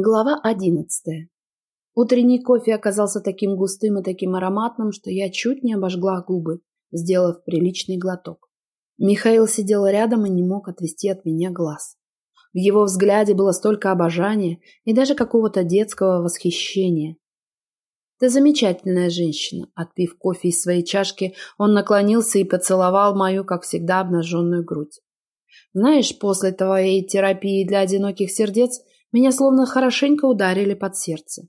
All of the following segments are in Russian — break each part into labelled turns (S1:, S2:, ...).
S1: Глава одиннадцатая. Утренний кофе оказался таким густым и таким ароматным, что я чуть не обожгла губы, сделав приличный глоток. Михаил сидел рядом и не мог отвести от меня глаз. В его взгляде было столько обожания и даже какого-то детского восхищения. «Ты замечательная женщина», — отпив кофе из своей чашки, он наклонился и поцеловал мою, как всегда, обнаженную грудь. «Знаешь, после твоей терапии для одиноких сердец меня словно хорошенько ударили под сердце.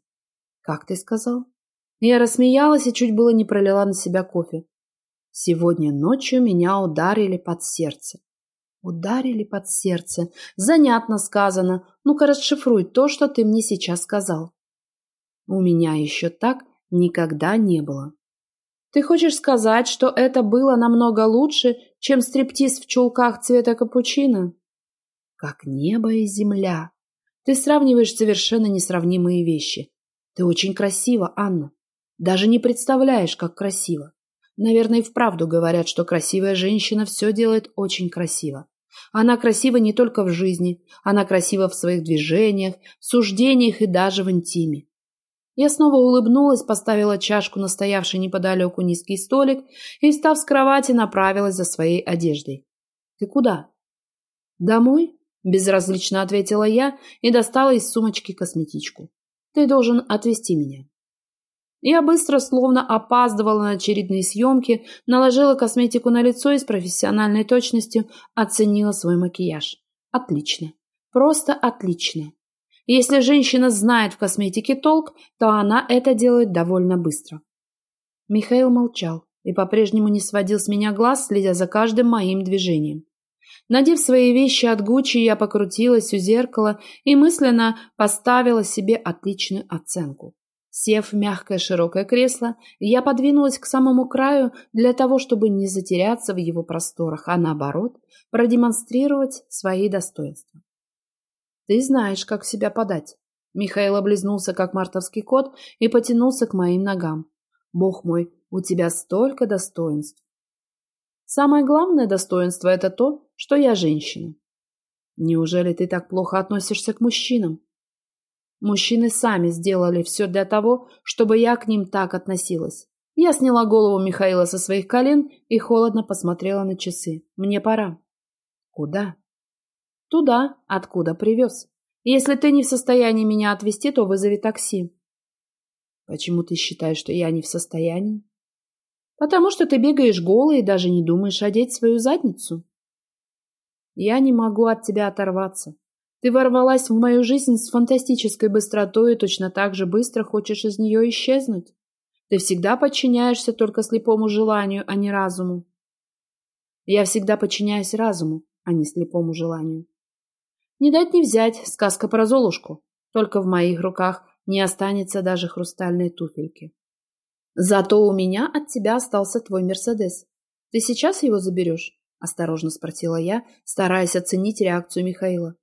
S1: «Как ты сказал?» Я рассмеялась и чуть было не пролила на себя кофе. Сегодня ночью меня ударили под сердце. Ударили под сердце. Занятно сказано. Ну-ка расшифруй то, что ты мне сейчас сказал. У меня еще так никогда не было. Ты хочешь сказать, что это было намного лучше, чем стриптиз в чулках цвета капучино? Как небо и земля. Ты сравниваешь совершенно несравнимые вещи. Ты очень красива, Анна. Даже не представляешь, как красиво. Наверное, и вправду говорят, что красивая женщина все делает очень красиво. Она красива не только в жизни, она красива в своих движениях, суждениях и даже в интиме. Я снова улыбнулась, поставила чашку на стоявший неподалеку низкий столик и, встав с кровати, направилась за своей одеждой. «Ты куда?» «Домой?» Безразлично ответила я и достала из сумочки косметичку. Ты должен отвезти меня. Я быстро, словно опаздывала на очередные съемки, наложила косметику на лицо и с профессиональной точностью оценила свой макияж. Отлично. Просто отлично. Если женщина знает в косметике толк, то она это делает довольно быстро. Михаил молчал и по-прежнему не сводил с меня глаз, следя за каждым моим движением. Надев свои вещи от Гуччи, я покрутилась у зеркала и мысленно поставила себе отличную оценку. Сев в мягкое широкое кресло, я подвинулась к самому краю для того, чтобы не затеряться в его просторах, а наоборот, продемонстрировать свои достоинства. «Ты знаешь, как себя подать». Михаил облизнулся, как мартовский кот, и потянулся к моим ногам. «Бог мой, у тебя столько достоинств!» Самое главное достоинство – это то, что я женщина. Неужели ты так плохо относишься к мужчинам? Мужчины сами сделали все для того, чтобы я к ним так относилась. Я сняла голову Михаила со своих колен и холодно посмотрела на часы. Мне пора. Куда? Туда, откуда привез. Если ты не в состоянии меня отвезти, то вызови такси. Почему ты считаешь, что я не в состоянии? Потому что ты бегаешь голый и даже не думаешь одеть свою задницу. Я не могу от тебя оторваться. Ты ворвалась в мою жизнь с фантастической быстротой и точно так же быстро хочешь из нее исчезнуть. Ты всегда подчиняешься только слепому желанию, а не разуму. Я всегда подчиняюсь разуму, а не слепому желанию. Не дать не взять, сказка про Золушку. Только в моих руках не останется даже хрустальной туфельки. Зато у меня от тебя остался твой Мерседес. Ты сейчас его заберешь? Осторожно спросила я, стараясь оценить реакцию Михаила.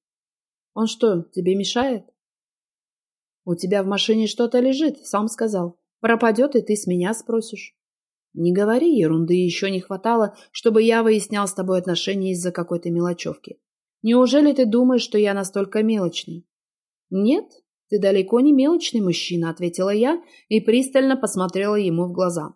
S1: Он что, тебе мешает? У тебя в машине что-то лежит, сам сказал. Пропадет, и ты с меня спросишь. Не говори ерунды, еще не хватало, чтобы я выяснял с тобой отношения из-за какой-то мелочевки. Неужели ты думаешь, что я настолько мелочный? Нет, «Ты далеко не мелочный мужчина», — ответила я и пристально посмотрела ему в глаза.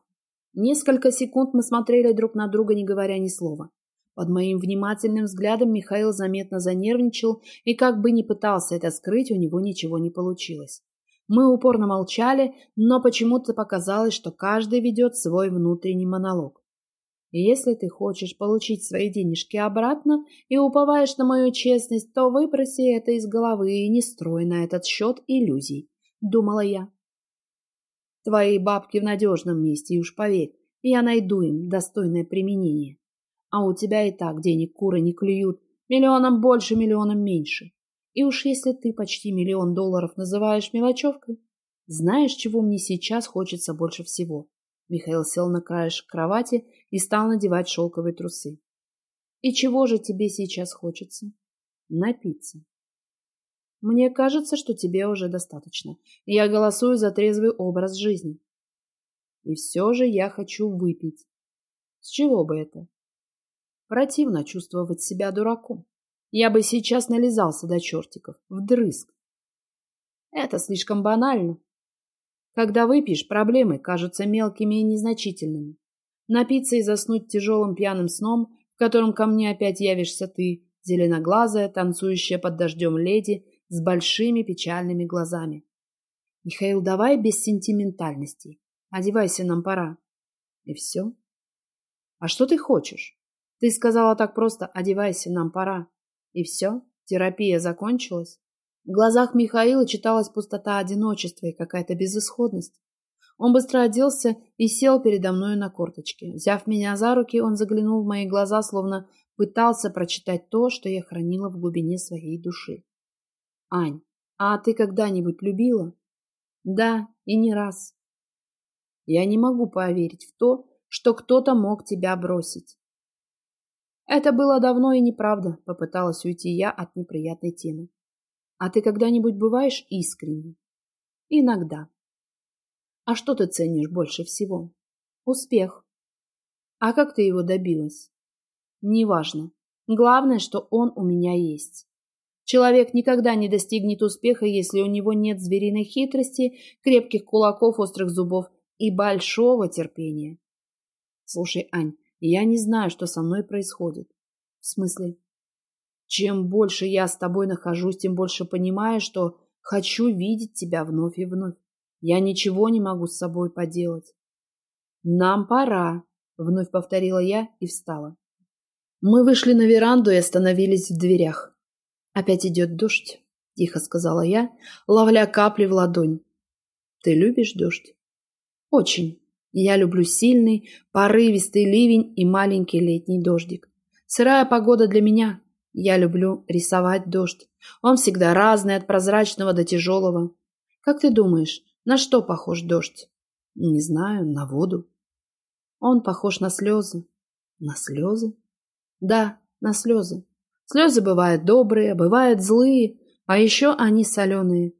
S1: Несколько секунд мы смотрели друг на друга, не говоря ни слова. Под моим внимательным взглядом Михаил заметно занервничал, и как бы ни пытался это скрыть, у него ничего не получилось. Мы упорно молчали, но почему-то показалось, что каждый ведет свой внутренний монолог. Если ты хочешь получить свои денежки обратно и уповаешь на мою честность, то выброси это из головы и не строй на этот счет иллюзий, — думала я. Твои бабки в надежном месте, и уж поверь, я найду им достойное применение. А у тебя и так денег куры не клюют, миллионом больше, миллионом меньше. И уж если ты почти миллион долларов называешь мелочевкой, знаешь, чего мне сейчас хочется больше всего? Михаил сел на краешек кровати и стал надевать шелковые трусы. «И чего же тебе сейчас хочется?» «Напиться». «Мне кажется, что тебе уже достаточно. Я голосую за трезвый образ жизни». «И все же я хочу выпить». «С чего бы это?» «Противно чувствовать себя дураком. Я бы сейчас нализался до чертиков, вдрызг. Это слишком банально. Когда выпьешь, проблемы кажутся мелкими и незначительными. Напиться и заснуть тяжелым пьяным сном, в котором ко мне опять явишься ты, зеленоглазая, танцующая под дождем леди с большими печальными глазами. Михаил, давай без сентиментальностей. Одевайся, нам пора. И все. А что ты хочешь? Ты сказала так просто «одевайся, нам пора». И все? Терапия закончилась? В глазах Михаила читалась пустота одиночества и какая-то безысходность. Он быстро оделся и сел передо мною на корточке. Взяв меня за руки, он заглянул в мои глаза, словно пытался прочитать то, что я хранила в глубине своей души. «Ань, а ты когда-нибудь любила?» «Да, и не раз». «Я не могу поверить в то, что кто-то мог тебя бросить. Это было давно и неправда, попыталась уйти я от неприятной темы. А ты когда-нибудь бываешь искренней? Иногда. А что ты ценишь больше всего? Успех. А как ты его добилась? Неважно. Главное, что он у меня есть. Человек никогда не достигнет успеха, если у него нет звериной хитрости, крепких кулаков, острых зубов и большого терпения. Слушай, Ань, я не знаю, что со мной происходит. В смысле? Чем больше я с тобой нахожусь, тем больше понимаю, что хочу видеть тебя вновь и вновь. Я ничего не могу с собой поделать. Нам пора, вновь повторила я и встала. Мы вышли на веранду и остановились в дверях. Опять идет дождь, тихо сказала я, ловля капли в ладонь. Ты любишь дождь? Очень. Я люблю сильный, порывистый ливень и маленький летний дождик. Сырая погода для меня. Я люблю рисовать дождь. Он всегда разный, от прозрачного до тяжелого. Как ты думаешь, на что похож дождь? Не знаю, на воду. Он похож на слезы. На слезы? Да, на слезы. Слезы бывают добрые, бывают злые, а еще они соленые.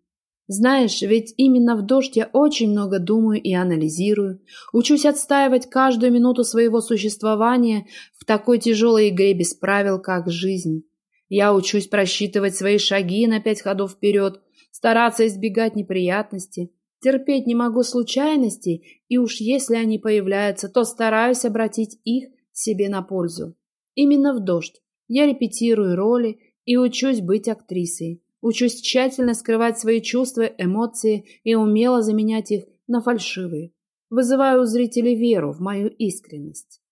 S1: Знаешь, ведь именно в дождь я очень много думаю и анализирую, учусь отстаивать каждую минуту своего существования в такой тяжелой игре без правил, как жизнь. Я учусь просчитывать свои шаги на пять ходов вперед, стараться избегать неприятностей, терпеть не могу случайностей, и уж если они появляются, то стараюсь обратить их себе на пользу. Именно в дождь я репетирую роли и учусь быть актрисой. Учусь тщательно скрывать свои чувства, эмоции и умело заменять их на фальшивые. Вызываю у зрителей веру в мою искренность.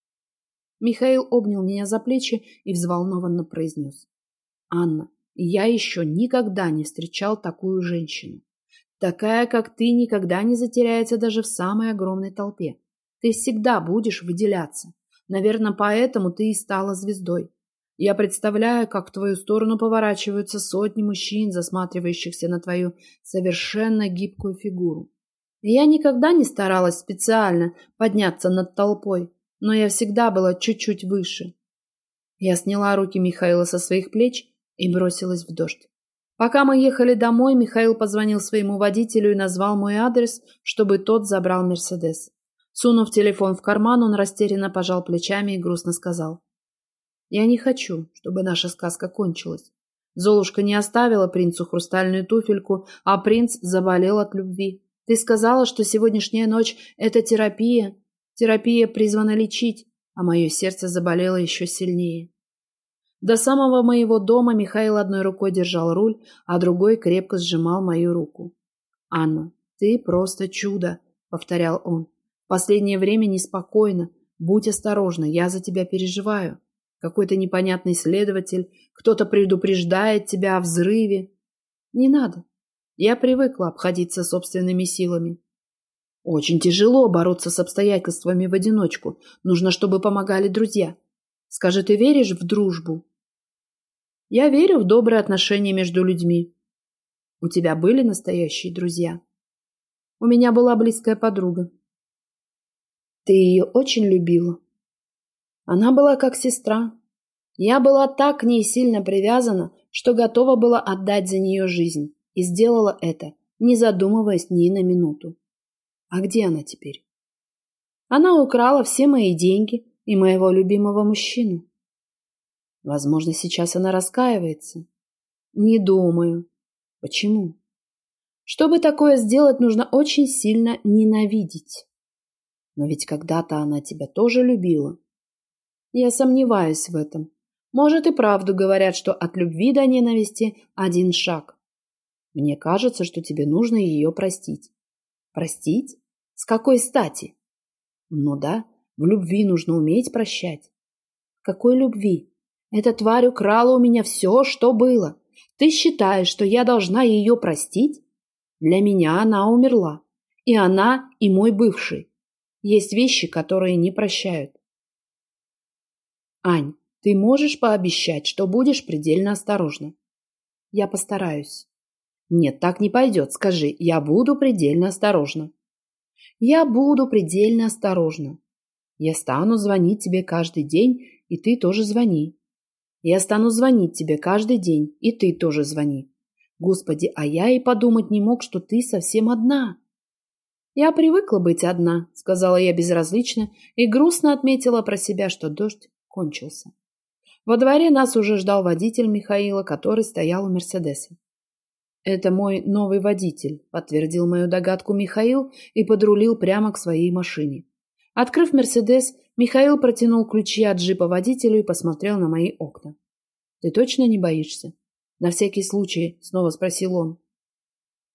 S1: Михаил обнял меня за плечи и взволнованно произнес. «Анна, я еще никогда не встречал такую женщину. Такая, как ты, никогда не затеряется даже в самой огромной толпе. Ты всегда будешь выделяться. Наверное, поэтому ты и стала звездой. Я представляю, как в твою сторону поворачиваются сотни мужчин, засматривающихся на твою совершенно гибкую фигуру. Я никогда не старалась специально подняться над толпой, но я всегда была чуть-чуть выше. Я сняла руки Михаила со своих плеч и бросилась в дождь. Пока мы ехали домой, Михаил позвонил своему водителю и назвал мой адрес, чтобы тот забрал Мерседес. Сунув телефон в карман, он растерянно пожал плечами и грустно сказал. Я не хочу, чтобы наша сказка кончилась. Золушка не оставила принцу хрустальную туфельку, а принц заболел от любви. Ты сказала, что сегодняшняя ночь — это терапия. Терапия призвана лечить, а мое сердце заболело еще сильнее. До самого моего дома Михаил одной рукой держал руль, а другой крепко сжимал мою руку. «Анна, ты просто чудо!» — повторял он. «В последнее время неспокойно. Будь осторожна, я за тебя переживаю». Какой-то непонятный следователь, кто-то предупреждает тебя о взрыве. Не надо. Я привыкла обходиться собственными силами. Очень тяжело бороться с обстоятельствами в одиночку. Нужно, чтобы помогали друзья. Скажи, ты веришь в дружбу? Я верю в добрые отношения между людьми. У тебя были настоящие друзья? У меня была близкая подруга. Ты ее очень любила? Она была как сестра. Я была так к ней сильно привязана, что готова была отдать за нее жизнь. И сделала это, не задумываясь ни на минуту. А где она теперь? Она украла все мои деньги и моего любимого мужчину. Возможно, сейчас она раскаивается. Не думаю. Почему? Чтобы такое сделать, нужно очень сильно ненавидеть. Но ведь когда-то она тебя тоже любила. Я сомневаюсь в этом. Может и правду говорят, что от любви до ненависти один шаг. Мне кажется, что тебе нужно ее простить. Простить? С какой стати? Ну да, в любви нужно уметь прощать. Какой любви? Эта тварь украла у меня все, что было. Ты считаешь, что я должна ее простить? Для меня она умерла. И она, и мой бывший. Есть вещи, которые не прощают. Ань, ты можешь пообещать, что будешь предельно осторожна? Я постараюсь. Нет, так не пойдет. Скажи, я буду предельно осторожна. Я буду предельно осторожна. Я стану звонить тебе каждый день, и ты тоже звони. Я стану звонить тебе каждый день, и ты тоже звони. Господи, а я и подумать не мог, что ты совсем одна. Я привыкла быть одна, сказала я безразлично и грустно отметила про себя, что дождь кончился. Во дворе нас уже ждал водитель Михаила, который стоял у Мерседеса. «Это мой новый водитель», — подтвердил мою догадку Михаил и подрулил прямо к своей машине. Открыв «Мерседес», Михаил протянул ключи от джипа водителю и посмотрел на мои окна. «Ты точно не боишься?» «На всякий случай», — снова спросил он.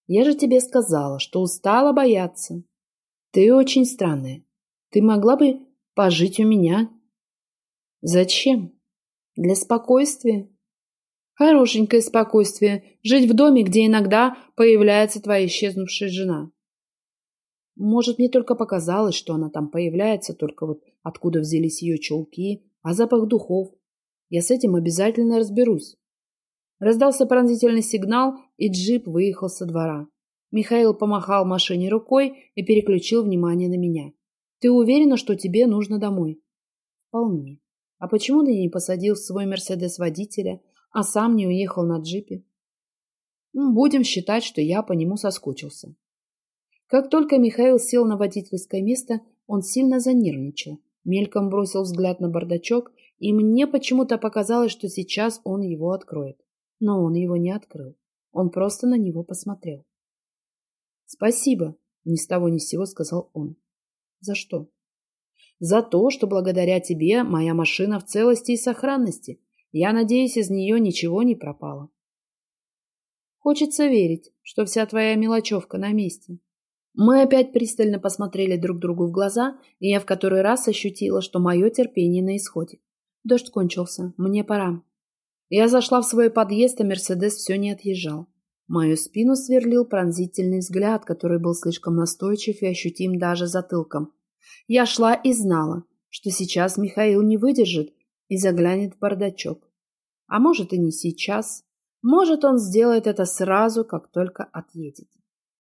S1: «Я же тебе сказала, что устала бояться. Ты очень странная. Ты могла бы пожить у меня?» «Зачем?» «Для спокойствия», Хорошенькое спокойствие. Жить в доме, где иногда появляется твоя исчезнувшая жена. Может, мне только показалось, что она там появляется, только вот откуда взялись ее челки, а запах духов. Я с этим обязательно разберусь. Раздался пронзительный сигнал, и джип выехал со двора. Михаил помахал машине рукой и переключил внимание на меня. «Ты уверена, что тебе нужно домой?» «Вполне. А почему ты не посадил свой «Мерседес» водителя, а сам не уехал на джипе. Ну, будем считать, что я по нему соскучился. Как только Михаил сел на водительское место, он сильно занервничал, мельком бросил взгляд на бардачок, и мне почему-то показалось, что сейчас он его откроет. Но он его не открыл. Он просто на него посмотрел. «Спасибо», — ни с того ни с сего сказал он. «За что?» «За то, что благодаря тебе моя машина в целости и сохранности, я надеюсь, из нее ничего не пропало. Хочется верить, что вся твоя мелочевка на месте. Мы опять пристально посмотрели друг другу в глаза, и я в который раз ощутила, что мое терпение на исходе. Дождь кончился, мне пора. Я зашла в свой подъезд, а Мерседес все не отъезжал. Мою спину сверлил пронзительный взгляд, который был слишком настойчив и ощутим даже затылком. Я шла и знала, что сейчас Михаил не выдержит и заглянет в бардачок. А может и не сейчас. Может он сделает это сразу, как только отъедет.